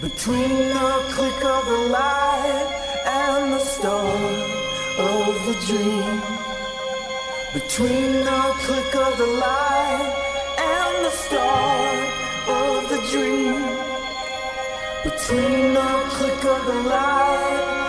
Between the click of the light and the start of the dream. Between the click of the light and the start of the dream. Between the click of the light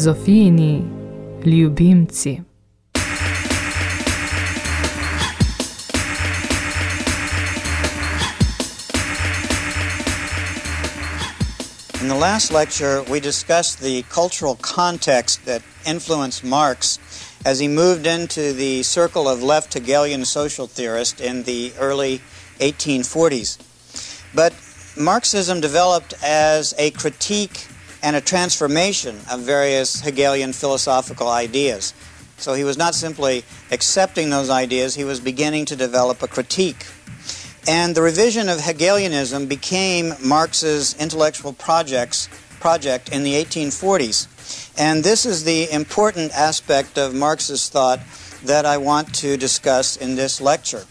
Zofijini ljubimci. In the last lecture, we discussed the cultural context that influenced Marx as he moved into the circle of left Hegelian social theorists in the early 1840s. But Marxism developed as a critique and a transformation of various Hegelian philosophical ideas. So he was not simply accepting those ideas, he was beginning to develop a critique. And the revision of Hegelianism became Marx's intellectual projects, project in the 1840s. And this is the important aspect of Marx's thought that I want to discuss in this lecture.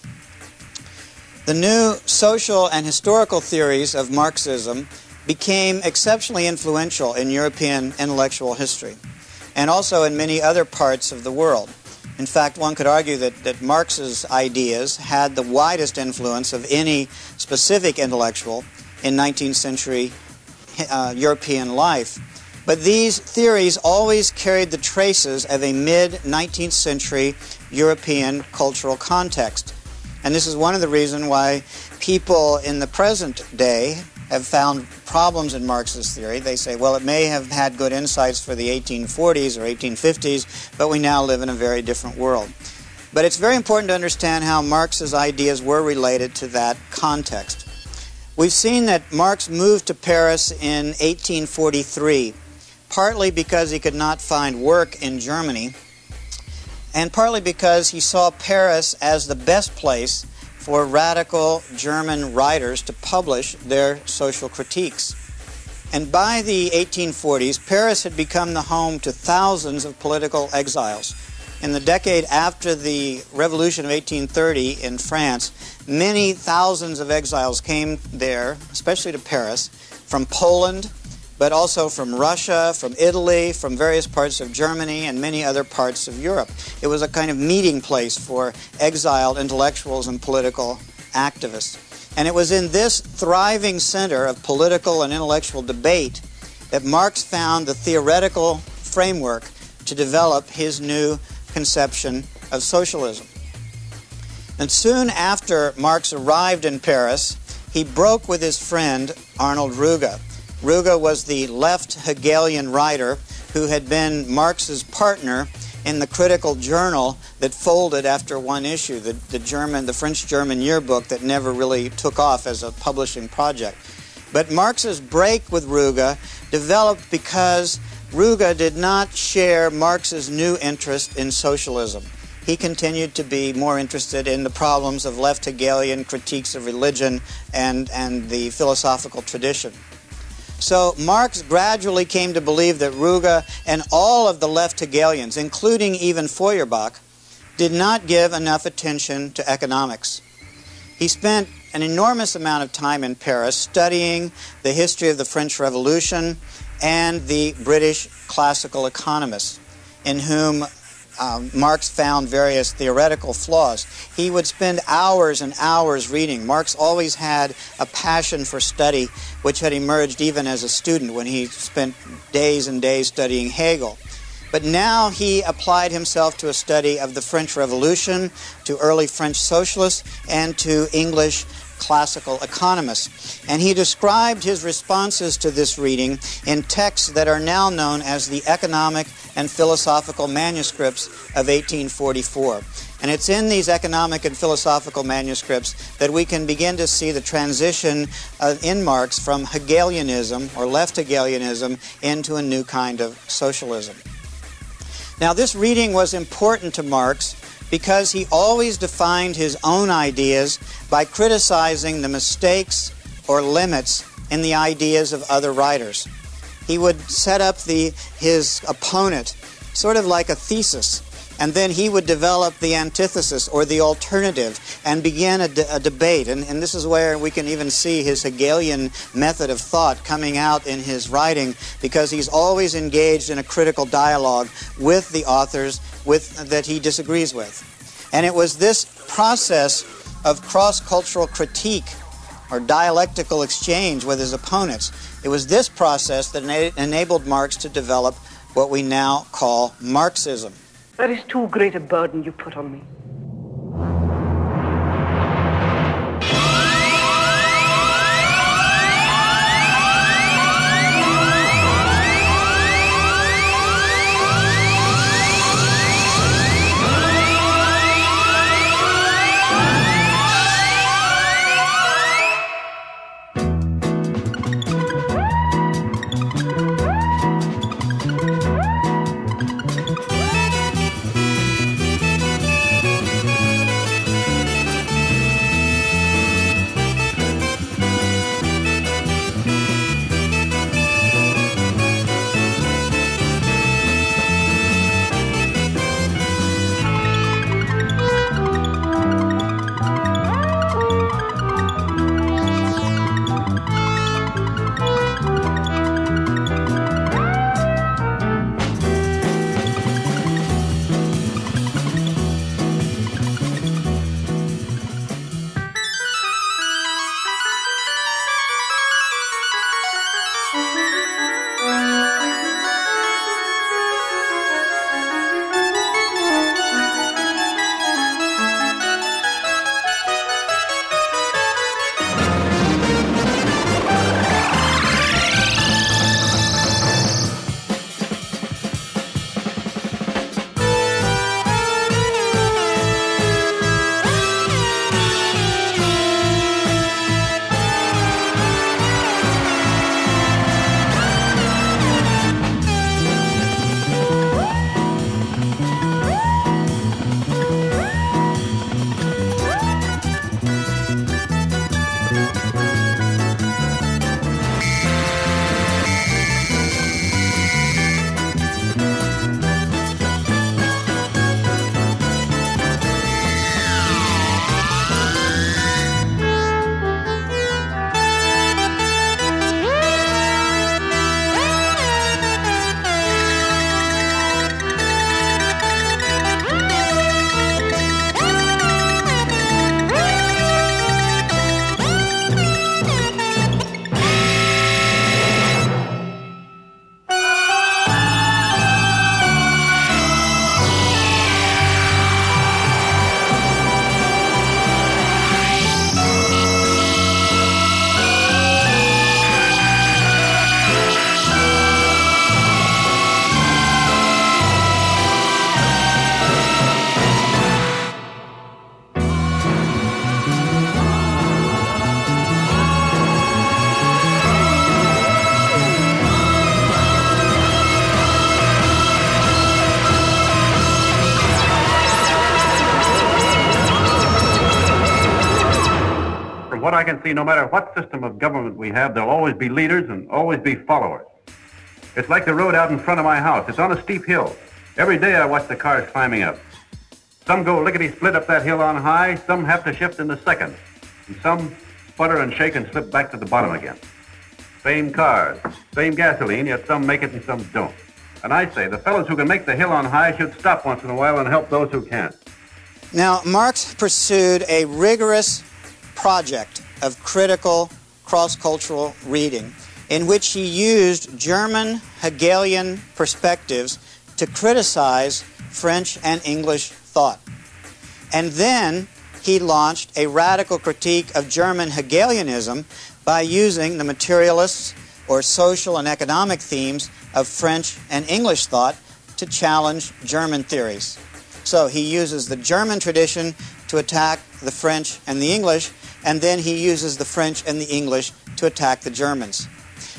The new social and historical theories of Marxism became exceptionally influential in European intellectual history and also in many other parts of the world. In fact, one could argue that, that Marx's ideas had the widest influence of any specific intellectual in 19th century uh, European life. But these theories always carried the traces of a mid 19th century European cultural context. And this is one of the reasons why people in the present day have found problems in Marxist theory. They say, well, it may have had good insights for the 1840s or 1850s, but we now live in a very different world. But it's very important to understand how Marx's ideas were related to that context. We've seen that Marx moved to Paris in 1843, partly because he could not find work in Germany, and partly because he saw Paris as the best place for radical German writers to publish their social critiques. And by the 1840s, Paris had become the home to thousands of political exiles. In the decade after the Revolution of 1830 in France, many thousands of exiles came there, especially to Paris, from Poland, but also from Russia, from Italy, from various parts of Germany, and many other parts of Europe. It was a kind of meeting place for exiled intellectuals and political activists. And it was in this thriving center of political and intellectual debate that Marx found the theoretical framework to develop his new conception of socialism. And soon after Marx arrived in Paris, he broke with his friend Arnold Ruge. Ruge was the left Hegelian writer who had been Marx's partner in the critical journal that folded after one issue, the, the German, the French-German yearbook that never really took off as a publishing project. But Marx's break with Ruge developed because Ruge did not share Marx's new interest in socialism. He continued to be more interested in the problems of left Hegelian critiques of religion and, and the philosophical tradition. So Marx gradually came to believe that Ruge and all of the left Hegelians, including even Feuerbach, did not give enough attention to economics. He spent an enormous amount of time in Paris studying the history of the French Revolution and the British classical economists, in whom um, Marx found various theoretical flaws. He would spend hours and hours reading. Marx always had a passion for study, which had emerged even as a student when he spent days and days studying Hegel. But now he applied himself to a study of the French Revolution, to early French socialists, and to English classical economists. And he described his responses to this reading in texts that are now known as the economic and philosophical manuscripts of 1844. And it's in these economic and philosophical manuscripts that we can begin to see the transition of, in Marx from Hegelianism or left Hegelianism into a new kind of socialism. Now, this reading was important to Marx because he always defined his own ideas by criticizing the mistakes or limits in the ideas of other writers. He would set up the, his opponent sort of like a thesis, and then he would develop the antithesis or the alternative and begin a, de- a debate. And, and this is where we can even see his Hegelian method of thought coming out in his writing because he's always engaged in a critical dialogue with the authors with, that he disagrees with. And it was this process of cross cultural critique or dialectical exchange with his opponents. It was this process that ena- enabled Marx to develop what we now call Marxism. That is too great a burden you put on me. See, no matter what system of government we have, there'll always be leaders and always be followers. It's like the road out in front of my house. It's on a steep hill. Every day I watch the cars climbing up. Some go lickety split up that hill on high, some have to shift in the second, and some sputter and shake and slip back to the bottom again. Same cars, same gasoline, yet some make it and some don't. And I say the fellows who can make the hill on high should stop once in a while and help those who can't. Now, Marx pursued a rigorous project of critical cross cultural reading in which he used German Hegelian perspectives to criticize French and English thought. And then he launched a radical critique of German Hegelianism by using the materialists or social and economic themes of French and English thought to challenge German theories. So he uses the German tradition to attack the French and the English, and then he uses the French and the English to attack the Germans.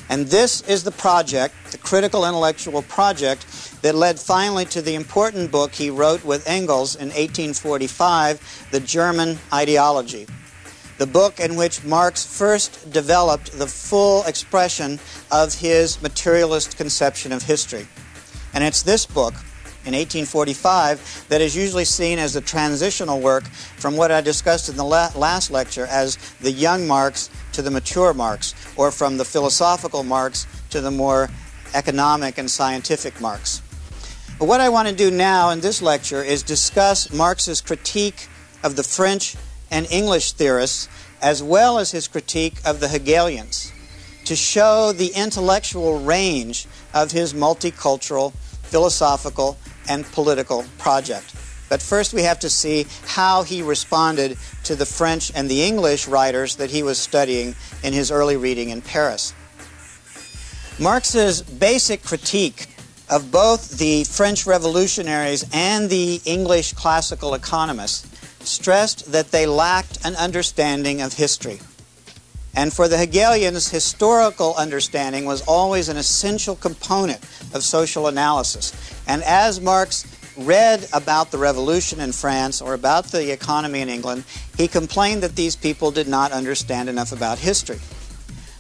And this is the project, the critical intellectual project, that led finally to the important book he wrote with Engels in 1845, The German Ideology. The book in which Marx first developed the full expression of his materialist conception of history. And it's this book, in 1845 that is usually seen as the transitional work from what I discussed in the la- last lecture as the young Marx to the mature Marx, or from the philosophical Marx to the more economic and scientific Marx. But what I want to do now in this lecture is discuss Marx's critique of the French and English theorists as well as his critique of the Hegelians to show the intellectual range of his multicultural, philosophical, and political project. But first, we have to see how he responded to the French and the English writers that he was studying in his early reading in Paris. Marx's basic critique of both the French revolutionaries and the English classical economists stressed that they lacked an understanding of history. And for the Hegelians, historical understanding was always an essential component of social analysis. And as Marx read about the revolution in France or about the economy in England, he complained that these people did not understand enough about history.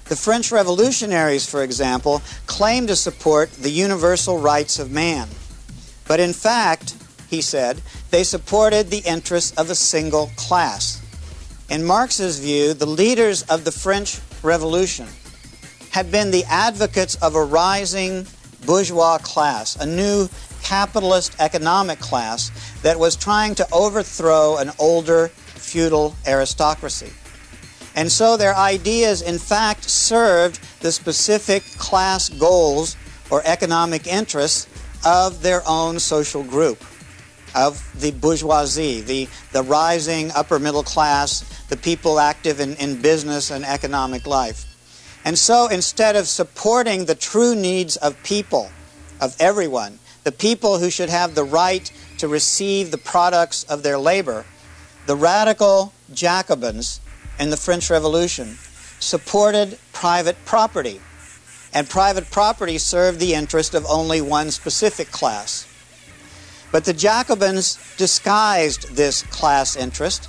The French revolutionaries, for example, claimed to support the universal rights of man. But in fact, he said, they supported the interests of a single class. In Marx's view, the leaders of the French Revolution had been the advocates of a rising bourgeois class, a new capitalist economic class that was trying to overthrow an older feudal aristocracy. And so their ideas, in fact, served the specific class goals or economic interests of their own social group of the bourgeoisie, the, the rising upper middle class, the people active in, in business and economic life. And so instead of supporting the true needs of people, of everyone, the people who should have the right to receive the products of their labor, the radical Jacobins in the French Revolution supported private property. And private property served the interest of only one specific class. But the Jacobins disguised this class interest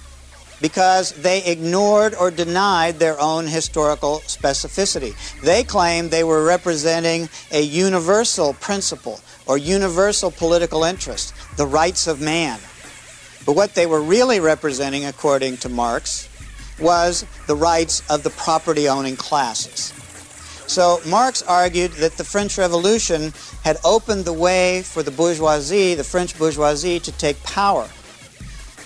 because they ignored or denied their own historical specificity. They claimed they were representing a universal principle or universal political interest, the rights of man. But what they were really representing, according to Marx, was the rights of the property owning classes. So Marx argued that the French Revolution had opened the way for the bourgeoisie, the French bourgeoisie, to take power.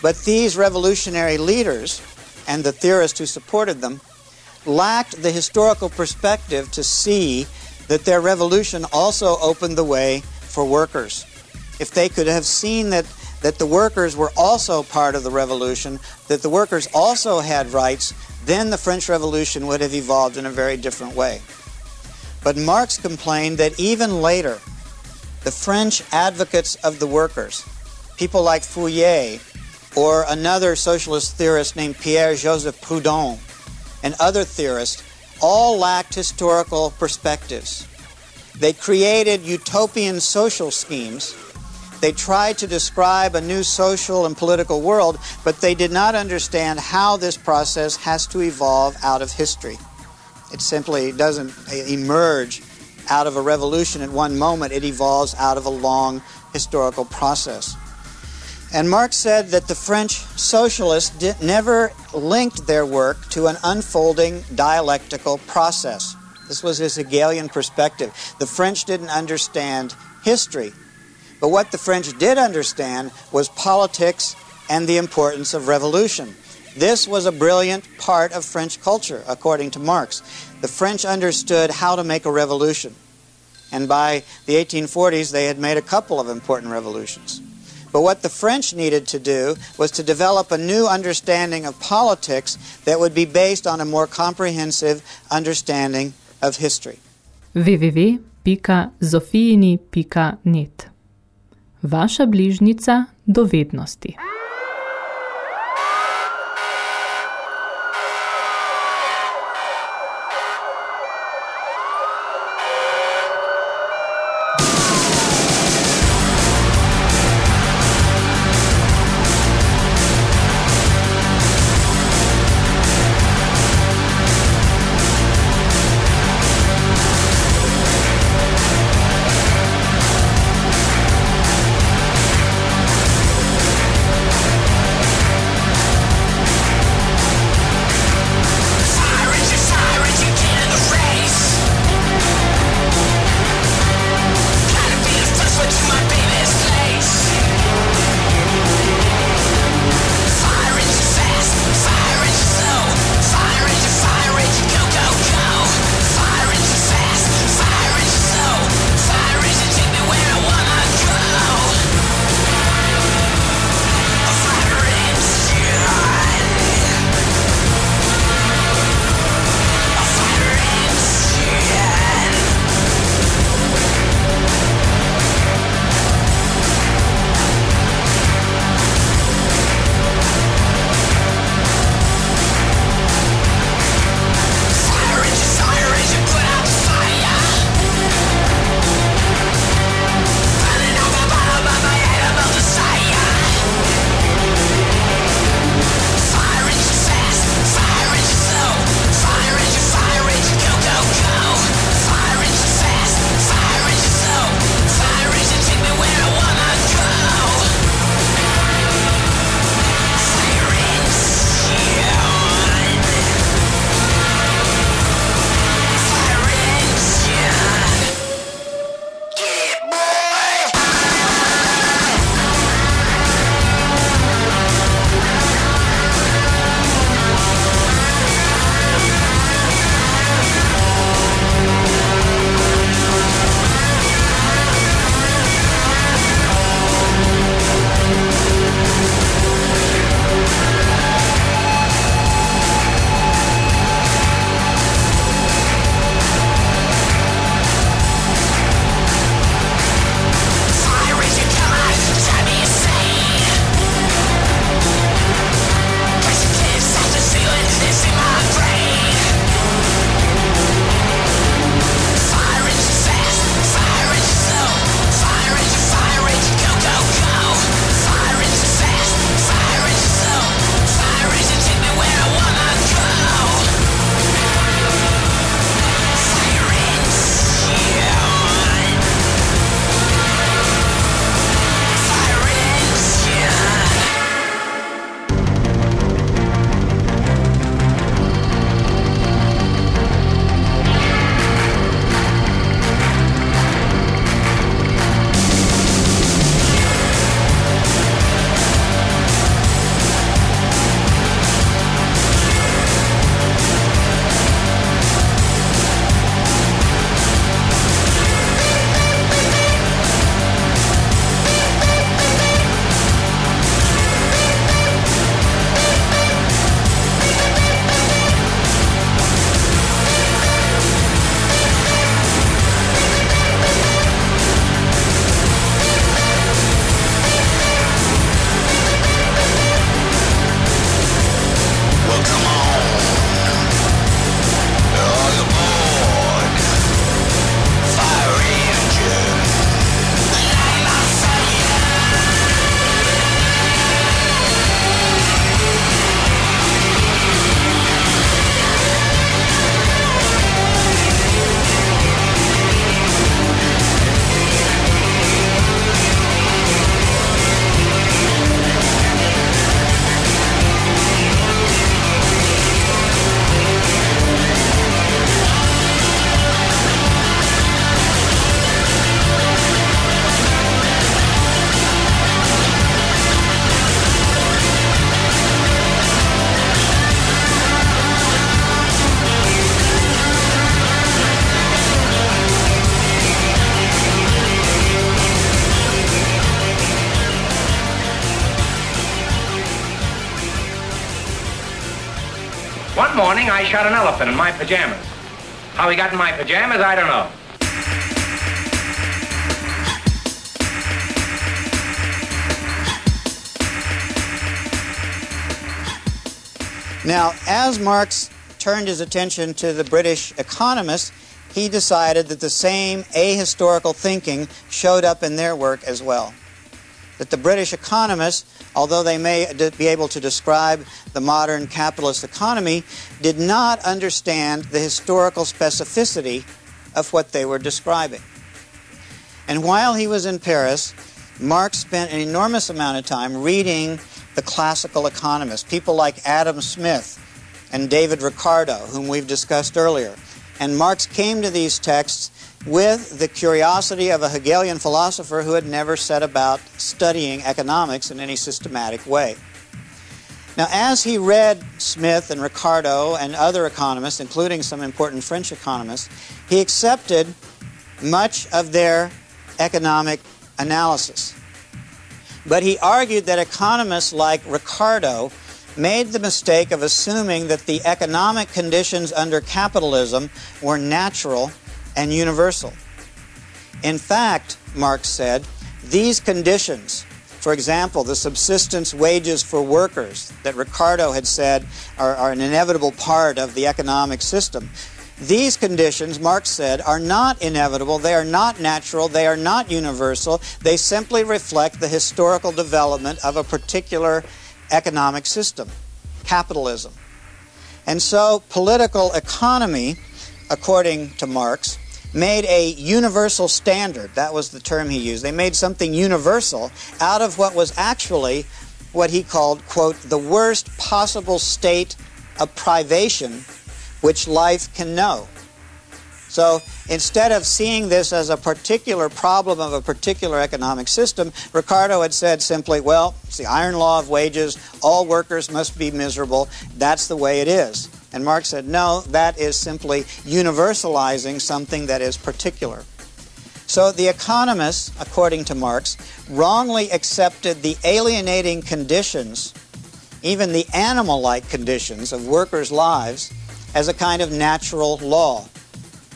But these revolutionary leaders and the theorists who supported them lacked the historical perspective to see that their revolution also opened the way for workers. If they could have seen that, that the workers were also part of the revolution, that the workers also had rights, then the French Revolution would have evolved in a very different way. But Marx complained that even later, the French advocates of the workers, people like Fourier or another socialist theorist named Pierre Joseph Proudhon and other theorists, all lacked historical perspectives. They created utopian social schemes. They tried to describe a new social and political world, but they did not understand how this process has to evolve out of history. It simply doesn't emerge out of a revolution at one moment, it evolves out of a long historical process. And Marx said that the French socialists did, never linked their work to an unfolding dialectical process. This was his Hegelian perspective. The French didn't understand history, but what the French did understand was politics and the importance of revolution. This was a brilliant part of French culture, according to Marx. The French understood how to make a revolution. And by the 1840s, they had made a couple of important revolutions. But what the French needed to do was to develop a new understanding of politics that would be based on a more comprehensive understanding of history. www.zofijini.net Vaša bližnica dovednosti. I shot an elephant in my pajamas. How he got in my pajamas, I don't know. Now, as Marx turned his attention to the British economists, he decided that the same ahistorical thinking showed up in their work as well. That the British economists, although they may be able to describe the modern capitalist economy, did not understand the historical specificity of what they were describing. And while he was in Paris, Marx spent an enormous amount of time reading the classical economists, people like Adam Smith and David Ricardo, whom we've discussed earlier. And Marx came to these texts with the curiosity of a Hegelian philosopher who had never set about studying economics in any systematic way. Now, as he read Smith and Ricardo and other economists, including some important French economists, he accepted much of their economic analysis. But he argued that economists like Ricardo made the mistake of assuming that the economic conditions under capitalism were natural and universal. In fact, Marx said, these conditions, for example, the subsistence wages for workers that Ricardo had said are, are an inevitable part of the economic system, these conditions, Marx said, are not inevitable, they are not natural, they are not universal, they simply reflect the historical development of a particular economic system, capitalism. And so political economy, according to Marx, made a universal standard. That was the term he used. They made something universal out of what was actually what he called, quote, the worst possible state of privation which life can know. So instead of seeing this as a particular problem of a particular economic system, Ricardo had said simply, well, it's the iron law of wages, all workers must be miserable, that's the way it is. And Marx said, no, that is simply universalizing something that is particular. So the economists, according to Marx, wrongly accepted the alienating conditions, even the animal like conditions of workers' lives, as a kind of natural law.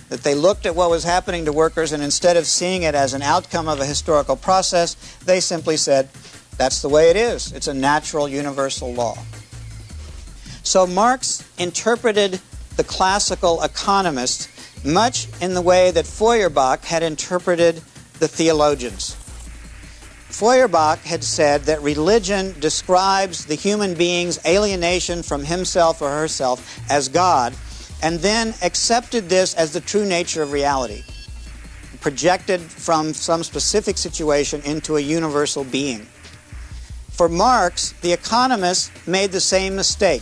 That they looked at what was happening to workers and instead of seeing it as an outcome of a historical process, they simply said, that's the way it is. It's a natural universal law. So Marx interpreted the classical economists much in the way that Feuerbach had interpreted the theologians. Feuerbach had said that religion describes the human being's alienation from himself or herself as God, and then accepted this as the true nature of reality, projected from some specific situation into a universal being. For Marx, the economists made the same mistake.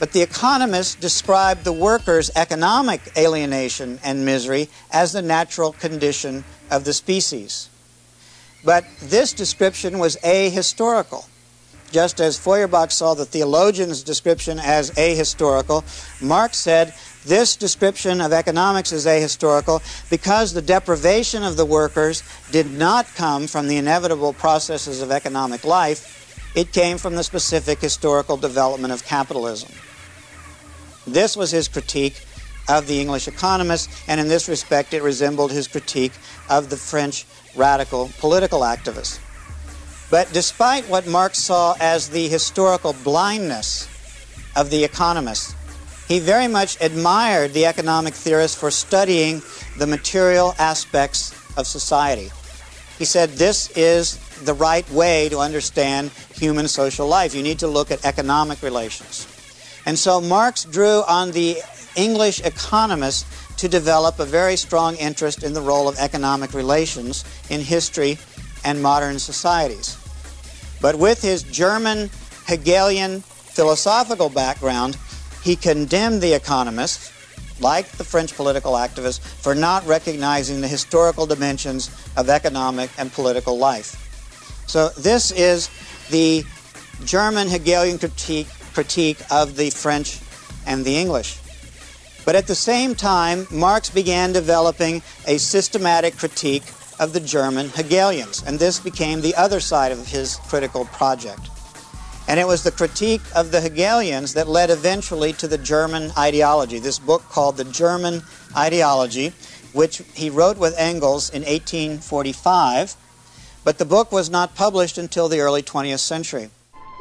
But the economists described the workers' economic alienation and misery as the natural condition of the species. But this description was ahistorical. Just as Feuerbach saw the theologian's description as ahistorical, Marx said this description of economics is ahistorical because the deprivation of the workers did not come from the inevitable processes of economic life, it came from the specific historical development of capitalism. This was his critique of the English economists, and in this respect, it resembled his critique of the French radical political activists. But despite what Marx saw as the historical blindness of the economists, he very much admired the economic theorists for studying the material aspects of society. He said this is the right way to understand human social life. You need to look at economic relations. And so Marx drew on the English economists to develop a very strong interest in the role of economic relations in history and modern societies. But with his German Hegelian philosophical background, he condemned the economists, like the French political activists, for not recognizing the historical dimensions of economic and political life. So, this is the German Hegelian critique, critique of the French and the English. But at the same time, Marx began developing a systematic critique of the German Hegelians, and this became the other side of his critical project. And it was the critique of the Hegelians that led eventually to the German ideology, this book called The German Ideology, which he wrote with Engels in 1845, but the book was not published until the early 20th century.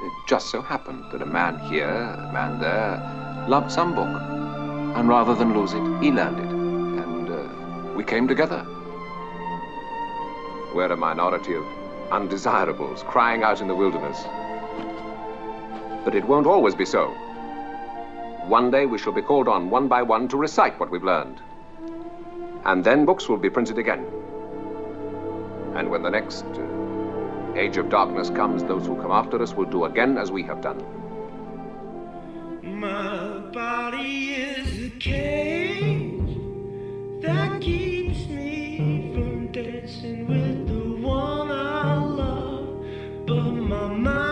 It just so happened that a man here, a man there, loved some book, and rather than lose it, he learned it, and uh, we came together. We're a minority of undesirables crying out in the wilderness. But it won't always be so. One day we shall be called on one by one to recite what we've learned. And then books will be printed again. And when the next uh, age of darkness comes, those who come after us will do again as we have done. My body is a cage that keeps me from dancing with the one I love, but my mind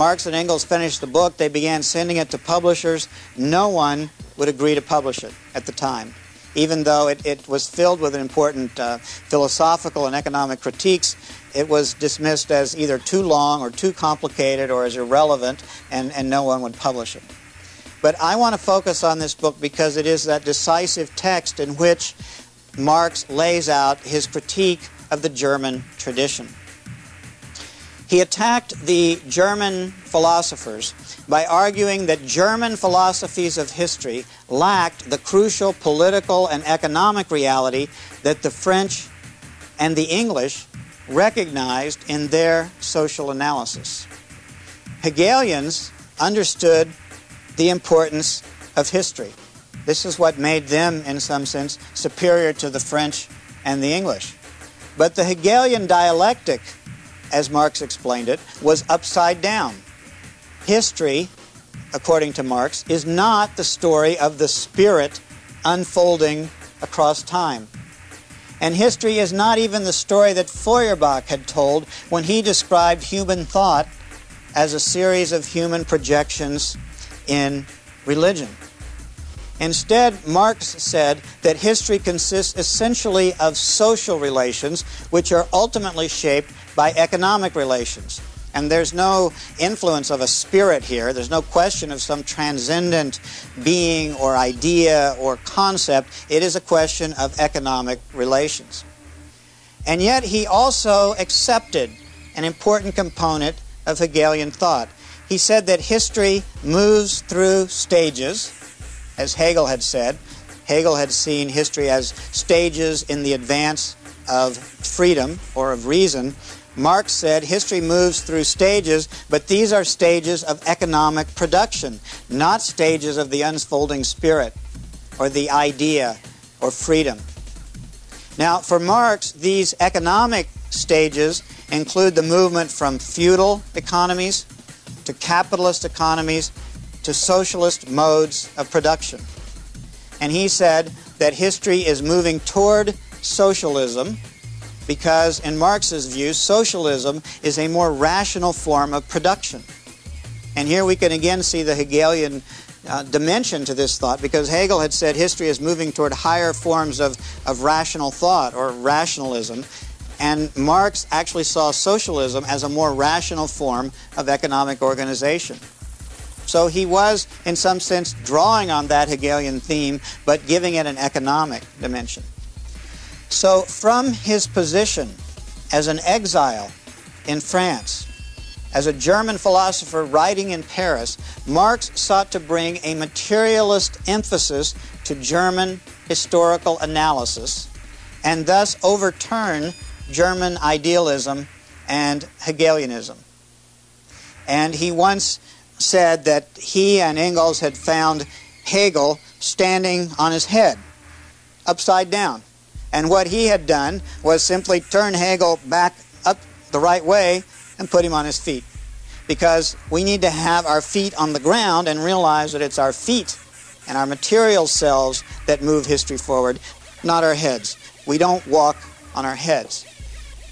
Marx and Engels finished the book, they began sending it to publishers. No one would agree to publish it at the time, even though it, it was filled with important uh, philosophical and economic critiques. It was dismissed as either too long or too complicated or as irrelevant, and, and no one would publish it. But I want to focus on this book because it is that decisive text in which Marx lays out his critique of the German tradition. He attacked the German philosophers by arguing that German philosophies of history lacked the crucial political and economic reality that the French and the English recognized in their social analysis. Hegelians understood the importance of history. This is what made them, in some sense, superior to the French and the English. But the Hegelian dialectic, as Marx explained it, was upside down. History, according to Marx, is not the story of the spirit unfolding across time. And history is not even the story that Feuerbach had told when he described human thought as a series of human projections in religion. Instead, Marx said that history consists essentially of social relations, which are ultimately shaped by economic relations. And there's no influence of a spirit here. There's no question of some transcendent being or idea or concept. It is a question of economic relations. And yet, he also accepted an important component of Hegelian thought. He said that history moves through stages as Hegel had said. Hegel had seen history as stages in the advance of freedom or of reason. Marx said history moves through stages, but these are stages of economic production, not stages of the unfolding spirit or the idea or freedom. Now, for Marx, these economic stages include the movement from feudal economies to capitalist economies to socialist modes of production. And he said that history is moving toward socialism because, in Marx's view, socialism is a more rational form of production. And here we can again see the Hegelian uh, dimension to this thought because Hegel had said history is moving toward higher forms of, of rational thought or rationalism. And Marx actually saw socialism as a more rational form of economic organization. So he was, in some sense, drawing on that Hegelian theme, but giving it an economic dimension. So, from his position as an exile in France, as a German philosopher writing in Paris, Marx sought to bring a materialist emphasis to German historical analysis and thus overturn German idealism and Hegelianism. And he once said that he and Engels had found Hegel standing on his head, upside down. And what he had done was simply turn Hegel back up the right way and put him on his feet. Because we need to have our feet on the ground and realize that it's our feet and our material selves that move history forward, not our heads. We don't walk on our heads.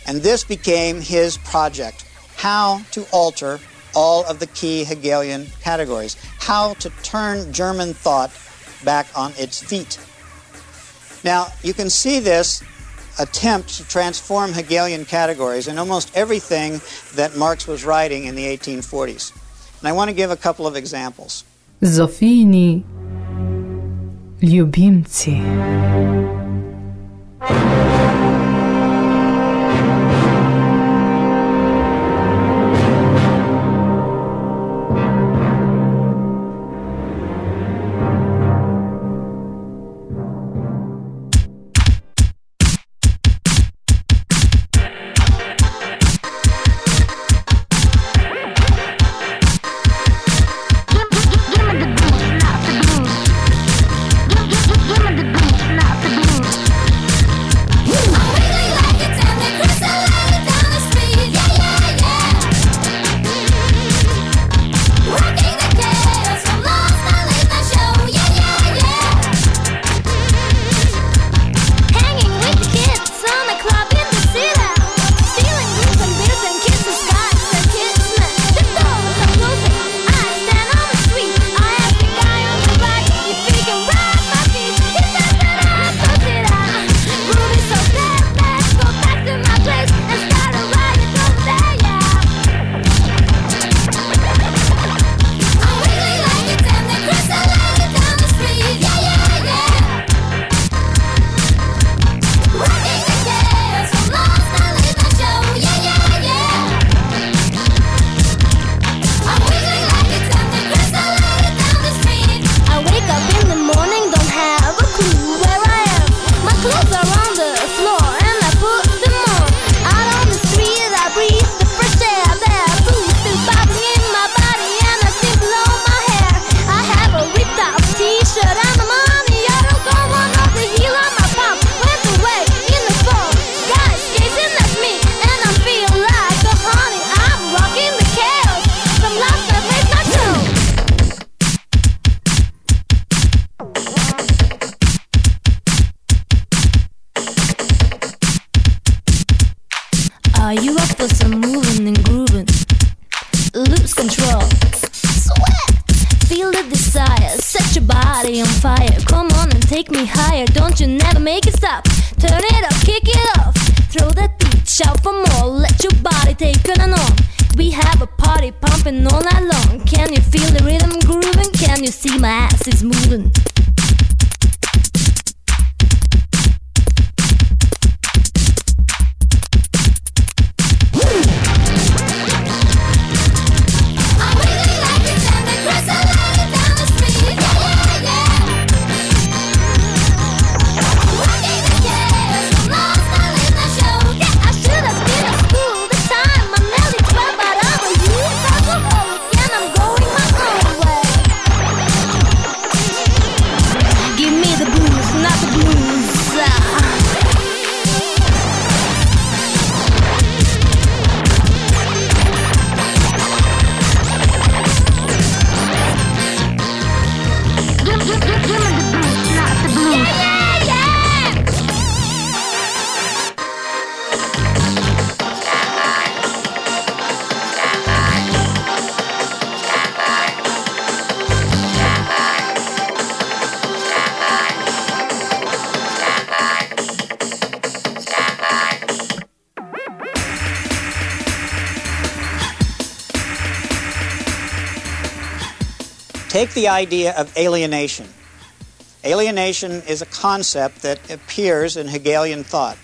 And this became his project how to alter all of the key Hegelian categories. How to turn German thought back on its feet. Now, you can see this attempt to transform Hegelian categories in almost everything that Marx was writing in the 1840s. And I want to give a couple of examples. Zofijini ljubimci. Party pumping all night long. Can you feel the rhythm grooving? Can you see my ass is moving? The idea of alienation. Alienation is a concept that appears in Hegelian thought.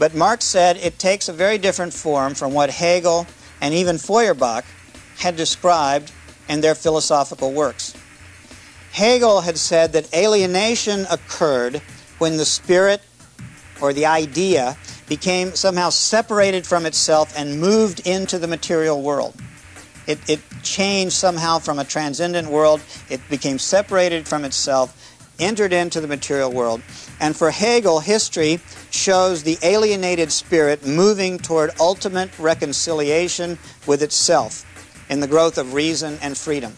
But Marx said it takes a very different form from what Hegel and even Feuerbach had described in their philosophical works. Hegel had said that alienation occurred when the spirit or the idea became somehow separated from itself and moved into the material world. It, it changed somehow from a transcendent world. It became separated from itself, entered into the material world. And for Hegel, history shows the alienated spirit moving toward ultimate reconciliation with itself in the growth of reason and freedom.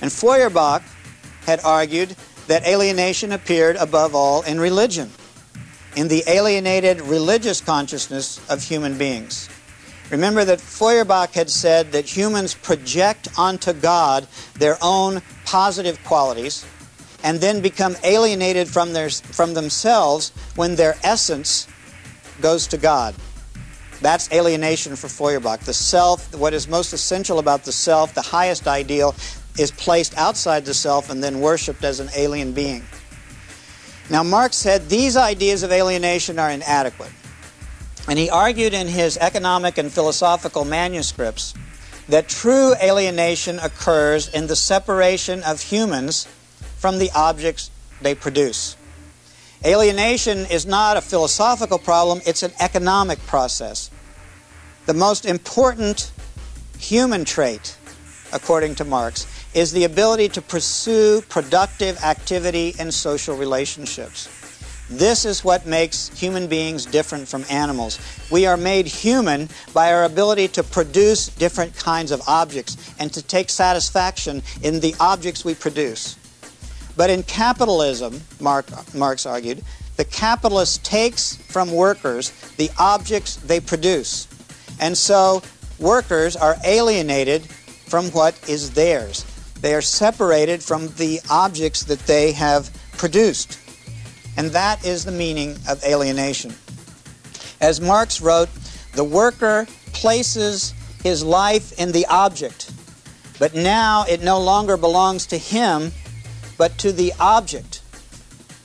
And Feuerbach had argued that alienation appeared above all in religion, in the alienated religious consciousness of human beings. Remember that Feuerbach had said that humans project onto God their own positive qualities and then become alienated from, their, from themselves when their essence goes to God. That's alienation for Feuerbach. The self, what is most essential about the self, the highest ideal, is placed outside the self and then worshiped as an alien being. Now, Marx said these ideas of alienation are inadequate. And he argued in his economic and philosophical manuscripts that true alienation occurs in the separation of humans from the objects they produce. Alienation is not a philosophical problem, it's an economic process. The most important human trait, according to Marx, is the ability to pursue productive activity in social relationships. This is what makes human beings different from animals. We are made human by our ability to produce different kinds of objects and to take satisfaction in the objects we produce. But in capitalism, Marx argued, the capitalist takes from workers the objects they produce. And so workers are alienated from what is theirs. They are separated from the objects that they have produced. And that is the meaning of alienation. As Marx wrote, the worker places his life in the object, but now it no longer belongs to him, but to the object.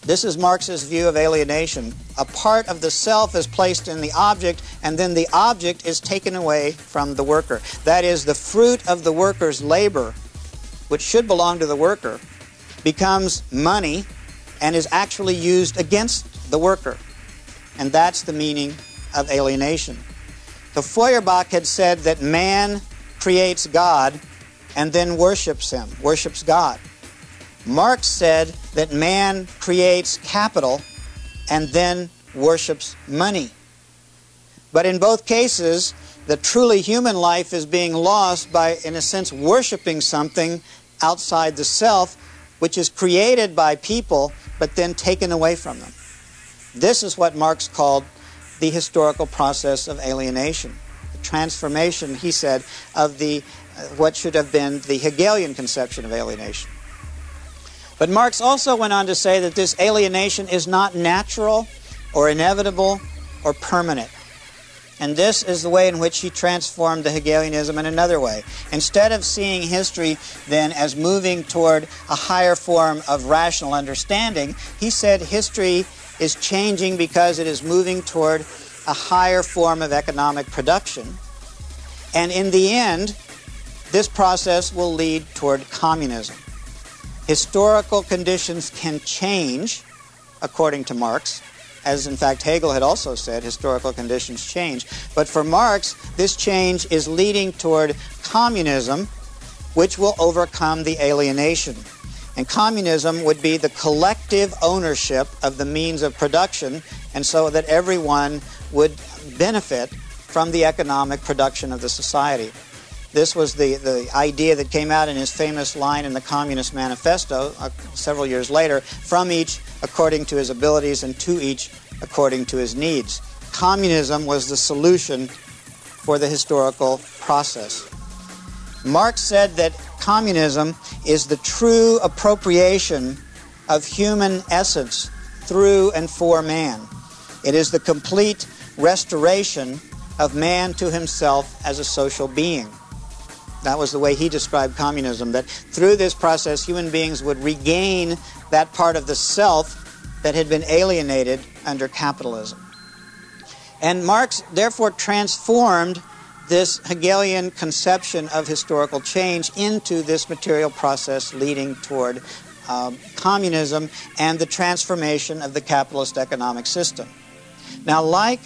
This is Marx's view of alienation. A part of the self is placed in the object, and then the object is taken away from the worker. That is, the fruit of the worker's labor, which should belong to the worker, becomes money and is actually used against the worker. And that's the meaning of alienation. The Feuerbach had said that man creates God and then worships him, worships God. Marx said that man creates capital and then worships money. But in both cases, the truly human life is being lost by, in a sense, worshiping something outside the self, which is created by people but then taken away from them. This is what Marx called the historical process of alienation. The transformation, he said, of the uh, what should have been the Hegelian conception of alienation. But Marx also went on to say that this alienation is not natural or inevitable or permanent. And this is the way in which he transformed the Hegelianism in another way. Instead of seeing history then as moving toward a higher form of rational understanding, he said history is changing because it is moving toward a higher form of economic production. And in the end, this process will lead toward communism. Historical conditions can change, according to Marx, as in fact Hegel had also said, historical conditions change. But for Marx, this change is leading toward communism, which will overcome the alienation. And communism would be the collective ownership of the means of production, and so that everyone would benefit from the economic production of the society. This was the, the idea that came out in his famous line in the Communist Manifesto uh, several years later from each according to his abilities and to each according to his needs. Communism was the solution for the historical process. Marx said that communism is the true appropriation of human essence through and for man. It is the complete restoration of man to himself as a social being. That was the way he described communism, that through this process, human beings would regain that part of the self that had been alienated under capitalism. And Marx therefore transformed this Hegelian conception of historical change into this material process leading toward um, communism and the transformation of the capitalist economic system. Now, like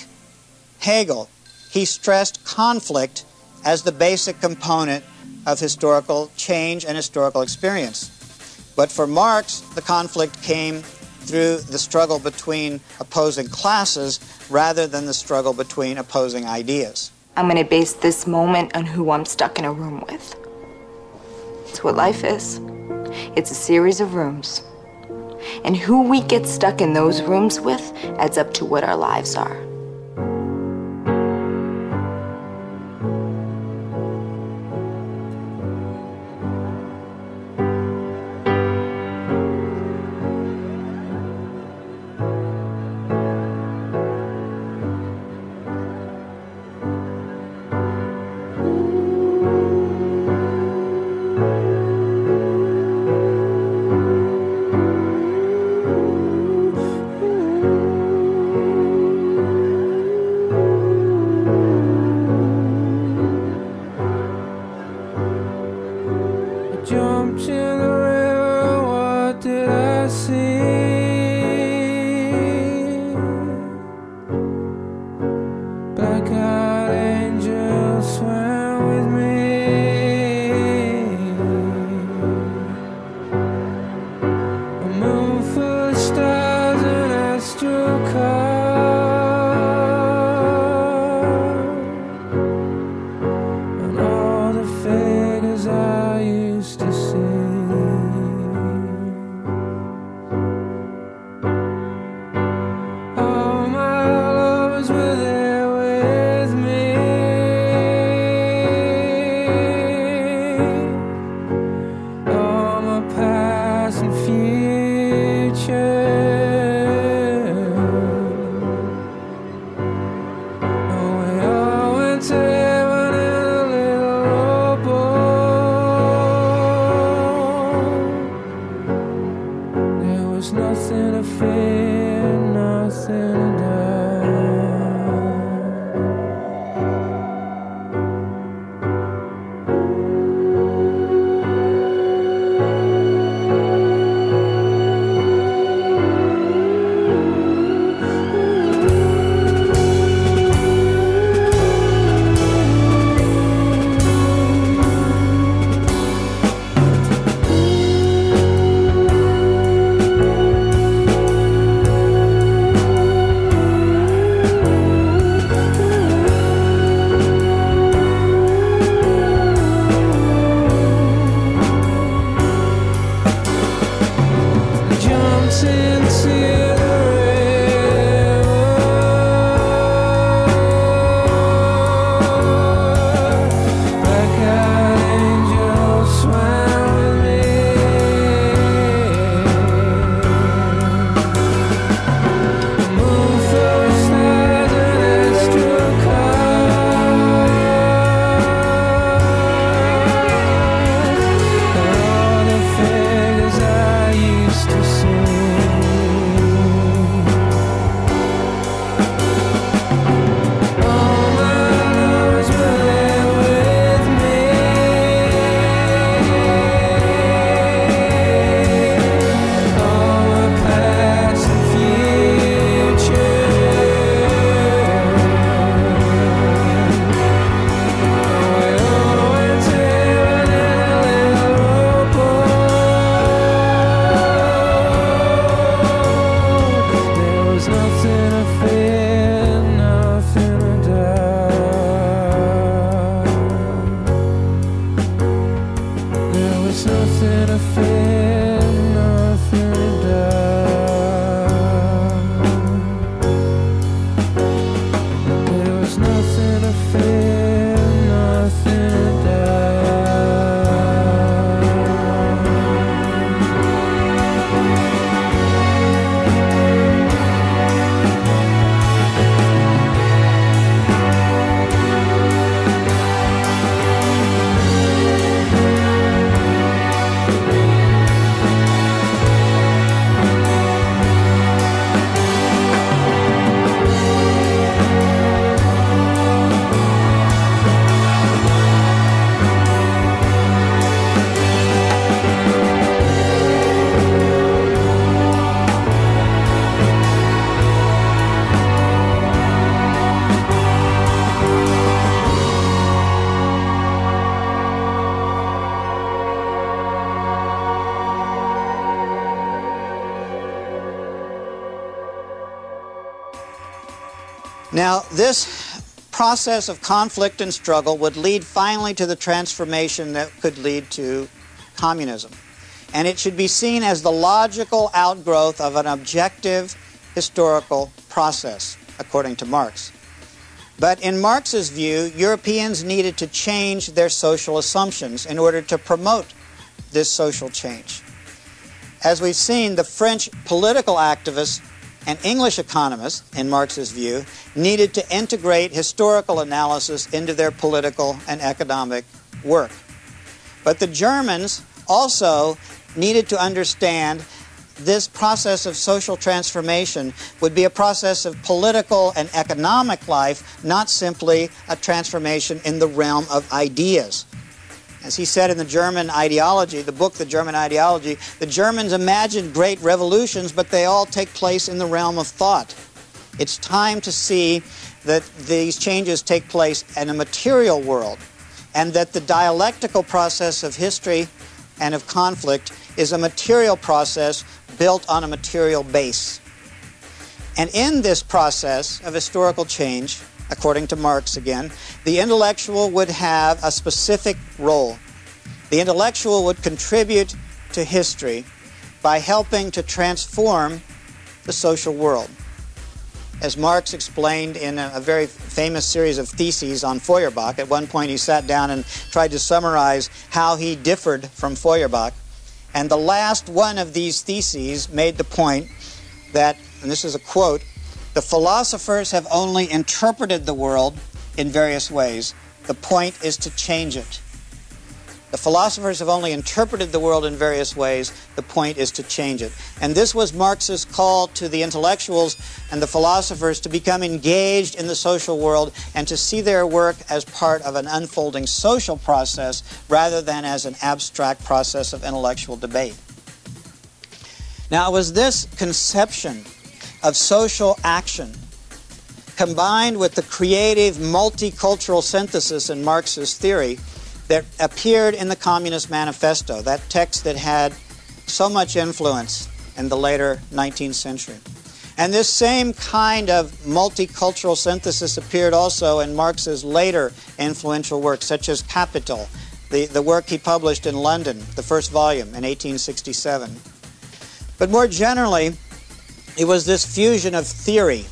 Hegel, he stressed conflict as the basic component of historical change and historical experience. But for Marx, the conflict came through the struggle between opposing classes rather than the struggle between opposing ideas. I'm going to base this moment on who I'm stuck in a room with. It's what life is. It's a series of rooms. And who we get stuck in those rooms with adds up to what our lives are. was nothing to fear, nothing to die. Now, this process of conflict and struggle would lead finally to the transformation that could lead to communism. And it should be seen as the logical outgrowth of an objective historical process, according to Marx. But in Marx's view, Europeans needed to change their social assumptions in order to promote this social change. As we've seen, the French political activists and English economists, in Marx's view, needed to integrate historical analysis into their political and economic work. But the Germans also needed to understand this process of social transformation would be a process of political and economic life, not simply a transformation in the realm of ideas. As he said in the German ideology, the book The German Ideology, the Germans imagined great revolutions, but they all take place in the realm of thought. It's time to see that these changes take place in a material world and that the dialectical process of history and of conflict is a material process built on a material base. And in this process of historical change, according to Marx again, the intellectual would have a specific role. The intellectual would contribute to history by helping to transform the social world. As Marx explained in a, a, very famous series of theses on Feuerbach, at one point he sat down and tried to summarize how he differed from Feuerbach. And the last one of these theses made the point that, and this is a quote, the philosophers have only interpreted the world in various ways. The point is to change it. The philosophers have only interpreted the world in various ways. The point is to change it. And this was Marx's call to the intellectuals and the philosophers to become engaged in the social world and to see their work as part of an unfolding social process rather than as an abstract process of intellectual debate. Now, it was this conception of social action combined with the creative multicultural synthesis in Marx's theory that appeared in the Communist Manifesto, that text that had so much influence in the later 19th century. And this same kind of multicultural synthesis appeared also in Marx's later influential works, such as Capital, the, the work he published in London, the first volume in 1867. But more generally, it was this fusion of theory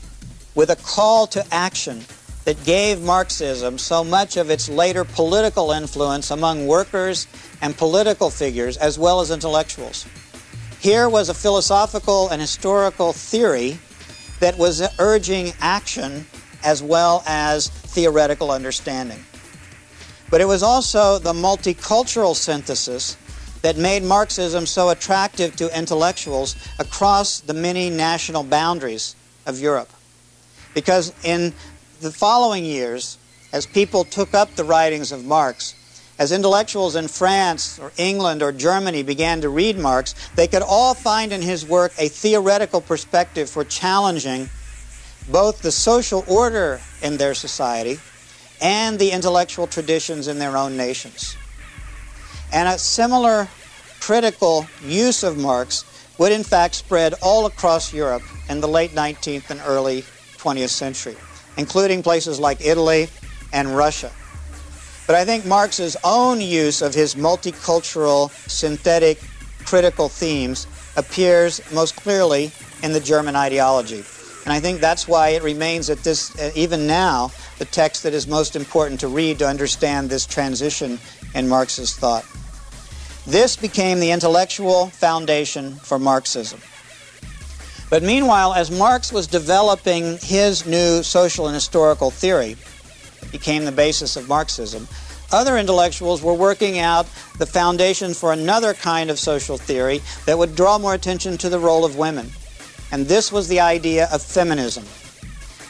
with a call to action that gave Marxism so much of its later political influence among workers and political figures as well as intellectuals. Here was a philosophical and historical theory that was urging action as well as theoretical understanding. But it was also the multicultural synthesis that made Marxism so attractive to intellectuals across the many national boundaries of Europe. Because in the following years, as people took up the writings of Marx, as intellectuals in France or England or Germany began to read Marx, they could all find in his work a theoretical perspective for challenging both the social order in their society and the intellectual traditions in their own nations. And a similar critical use of Marx would in fact spread all across Europe in the late 19th and early 20th century including places like Italy and Russia. But I think Marx's own use of his multicultural, synthetic, critical themes appears most clearly in the German ideology. And I think that's why it remains at this, uh, even now, the text that is most important to read to understand this transition in Marxist thought. This became the intellectual foundation for Marxism. But meanwhile, as Marx was developing his new social and historical theory, it became the basis of Marxism, other intellectuals were working out the foundation for another kind of social theory that would draw more attention to the role of women. And this was the idea of feminism.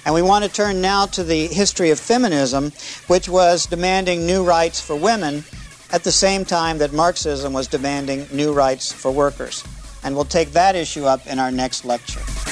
And we want to turn now to the history of feminism, which was demanding new rights for women at the same time that Marxism was demanding new rights for workers and we'll take that issue up in our next lecture.